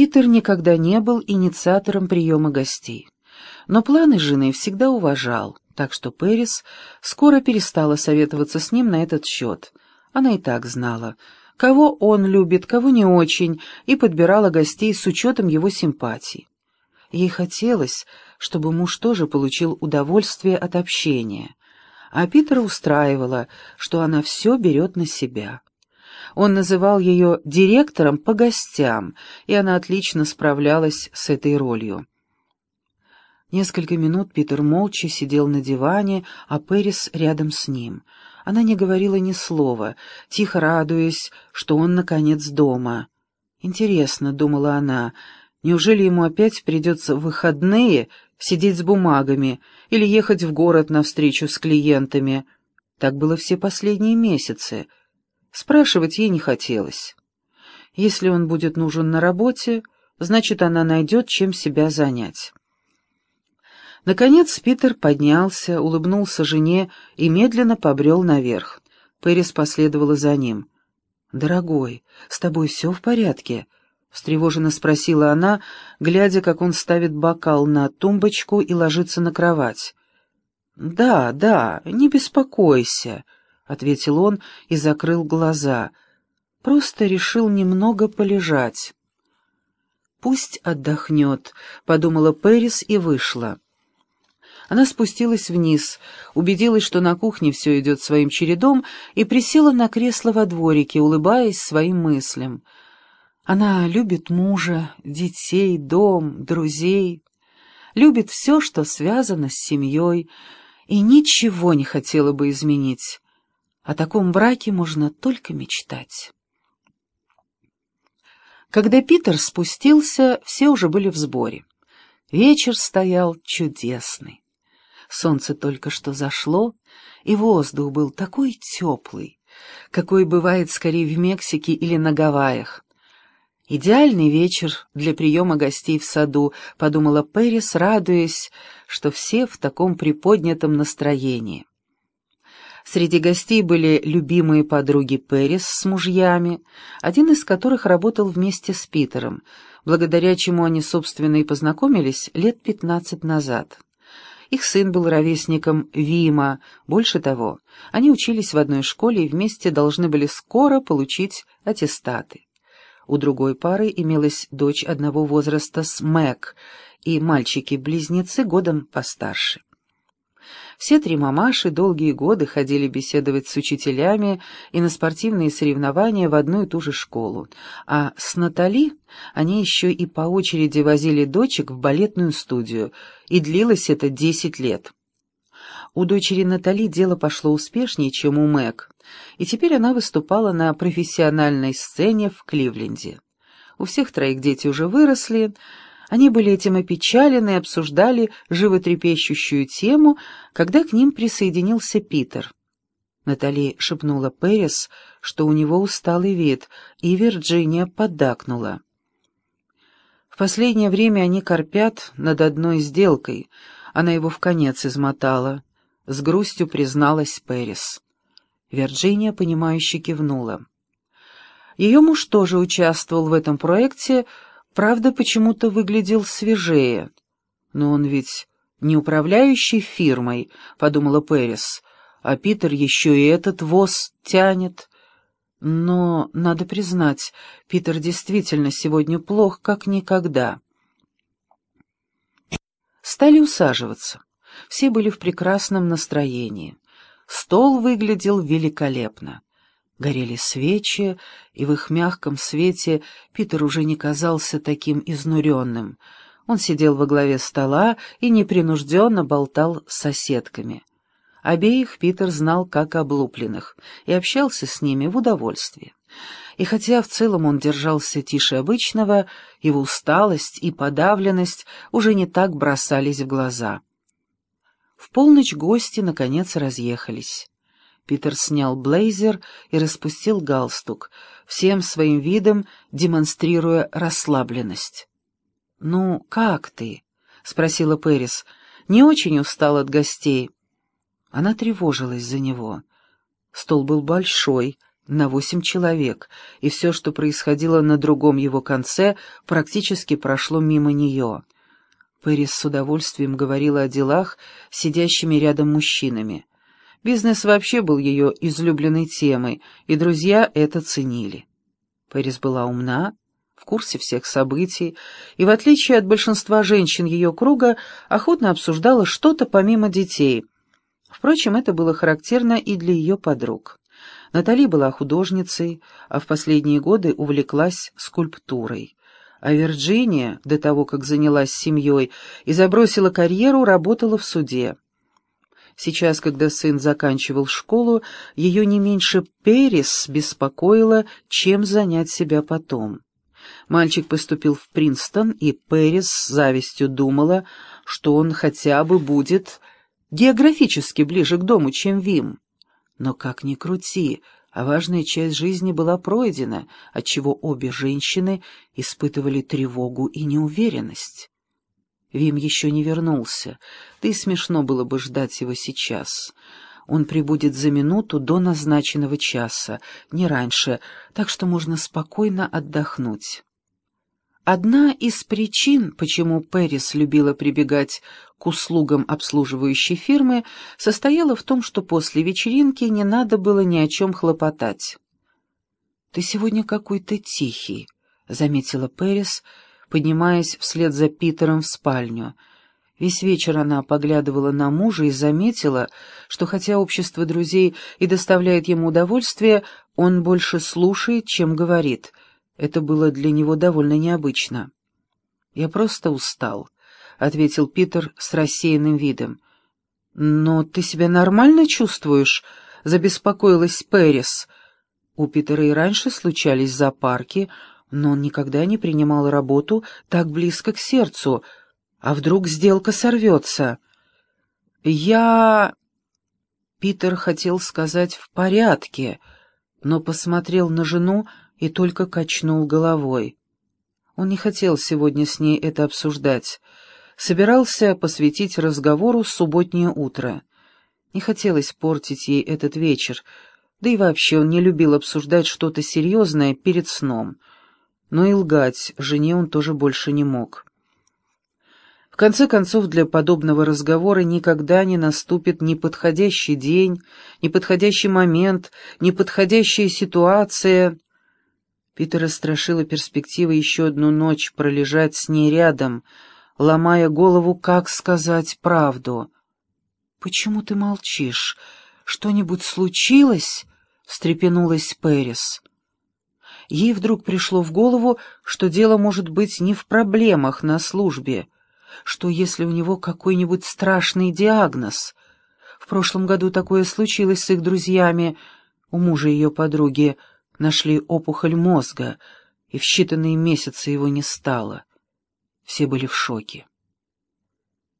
Питер никогда не был инициатором приема гостей. Но планы жены всегда уважал, так что Пэрис скоро перестала советоваться с ним на этот счет. Она и так знала, кого он любит, кого не очень, и подбирала гостей с учетом его симпатий. Ей хотелось, чтобы муж тоже получил удовольствие от общения, а Питера устраивало, что она все берет на себя. Он называл ее директором по гостям, и она отлично справлялась с этой ролью. Несколько минут Питер молча сидел на диване, а Пэрис рядом с ним. Она не говорила ни слова, тихо радуясь, что он, наконец, дома. «Интересно», — думала она, — «неужели ему опять придется в выходные сидеть с бумагами или ехать в город на встречу с клиентами?» Так было все последние месяцы — Спрашивать ей не хотелось. Если он будет нужен на работе, значит, она найдет, чем себя занять. Наконец Питер поднялся, улыбнулся жене и медленно побрел наверх. Пэрис последовала за ним. «Дорогой, с тобой все в порядке?» — встревоженно спросила она, глядя, как он ставит бокал на тумбочку и ложится на кровать. «Да, да, не беспокойся», ответил он и закрыл глаза. Просто решил немного полежать. «Пусть отдохнет», — подумала Пэрис и вышла. Она спустилась вниз, убедилась, что на кухне все идет своим чередом, и присела на кресло во дворике, улыбаясь своим мыслям. Она любит мужа, детей, дом, друзей, любит все, что связано с семьей, и ничего не хотела бы изменить. О таком браке можно только мечтать. Когда Питер спустился, все уже были в сборе. Вечер стоял чудесный. Солнце только что зашло, и воздух был такой теплый, какой бывает скорее в Мексике или на Гавайях. «Идеальный вечер для приема гостей в саду», — подумала Пэрис, радуясь, что все в таком приподнятом настроении. Среди гостей были любимые подруги Пэрис с мужьями, один из которых работал вместе с Питером, благодаря чему они, собственно, и познакомились лет пятнадцать назад. Их сын был ровесником Вима, больше того, они учились в одной школе и вместе должны были скоро получить аттестаты. У другой пары имелась дочь одного возраста с Мэг, и мальчики-близнецы годом постарше. Все три мамаши долгие годы ходили беседовать с учителями и на спортивные соревнования в одну и ту же школу, а с Натали они еще и по очереди возили дочек в балетную студию, и длилось это десять лет. У дочери Натали дело пошло успешнее, чем у Мэг, и теперь она выступала на профессиональной сцене в Кливленде. У всех троих дети уже выросли, они были этим опечалены и обсуждали животрепещущую тему, когда к ним присоединился Питер. Натали шепнула Пэрис, что у него усталый вид, и Вирджиния поддакнула. В последнее время они корпят над одной сделкой. Она его в конец измотала. С грустью призналась Пэрис. Вирджиния, понимающе кивнула. Ее муж тоже участвовал в этом проекте, Правда, почему-то выглядел свежее. Но он ведь не управляющий фирмой, подумала Пэрис, а Питер еще и этот воз тянет. Но, надо признать, Питер действительно сегодня плох, как никогда. Стали усаживаться. Все были в прекрасном настроении. Стол выглядел великолепно. Горели свечи, и в их мягком свете Питер уже не казался таким изнуренным. Он сидел во главе стола и непринужденно болтал с соседками. Обеих Питер знал как облупленных и общался с ними в удовольствии. И хотя в целом он держался тише обычного, его усталость и подавленность уже не так бросались в глаза. В полночь гости, наконец, разъехались. Питер снял блейзер и распустил галстук, всем своим видом демонстрируя расслабленность. «Ну, как ты?» — спросила Пэрис. «Не очень устал от гостей». Она тревожилась за него. Стол был большой, на восемь человек, и все, что происходило на другом его конце, практически прошло мимо нее. Пэрис с удовольствием говорила о делах сидящими рядом мужчинами. Бизнес вообще был ее излюбленной темой, и друзья это ценили. Пэрис была умна, в курсе всех событий, и, в отличие от большинства женщин ее круга, охотно обсуждала что-то помимо детей. Впрочем, это было характерно и для ее подруг. Натали была художницей, а в последние годы увлеклась скульптурой. А Вирджиния, до того, как занялась семьей и забросила карьеру, работала в суде. Сейчас, когда сын заканчивал школу, ее не меньше Перес беспокоило, чем занять себя потом. Мальчик поступил в Принстон, и Перес с завистью думала, что он хотя бы будет географически ближе к дому, чем Вим. Но как ни крути, а важная часть жизни была пройдена, отчего обе женщины испытывали тревогу и неуверенность. Вим еще не вернулся, да и смешно было бы ждать его сейчас. Он прибудет за минуту до назначенного часа, не раньше, так что можно спокойно отдохнуть. Одна из причин, почему Пэрис любила прибегать к услугам обслуживающей фирмы, состояла в том, что после вечеринки не надо было ни о чем хлопотать. «Ты сегодня какой-то тихий», — заметила Пэрис, поднимаясь вслед за Питером в спальню. Весь вечер она поглядывала на мужа и заметила, что хотя общество друзей и доставляет ему удовольствие, он больше слушает, чем говорит. Это было для него довольно необычно. «Я просто устал», ответил Питер с рассеянным видом. «Но ты себя нормально чувствуешь?» — забеспокоилась Пэрис. У Питера и раньше случались зоопарки, но он никогда не принимал работу так близко к сердцу. А вдруг сделка сорвется? «Я...» Питер хотел сказать «в порядке», но посмотрел на жену и только качнул головой. Он не хотел сегодня с ней это обсуждать собирался посвятить разговору субботнее утро. Не хотелось портить ей этот вечер, да и вообще он не любил обсуждать что-то серьезное перед сном. Но и лгать жене он тоже больше не мог. В конце концов, для подобного разговора никогда не наступит неподходящий день, неподходящий момент, неподходящая ситуация. Питера страшила перспектива еще одну ночь пролежать с ней рядом — ломая голову, как сказать правду. «Почему ты молчишь? Что-нибудь случилось?» — встрепенулась Пэрис. Ей вдруг пришло в голову, что дело может быть не в проблемах на службе, что если у него какой-нибудь страшный диагноз. В прошлом году такое случилось с их друзьями, у мужа ее подруги нашли опухоль мозга, и в считанные месяцы его не стало. Все были в шоке.